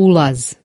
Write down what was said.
Ulas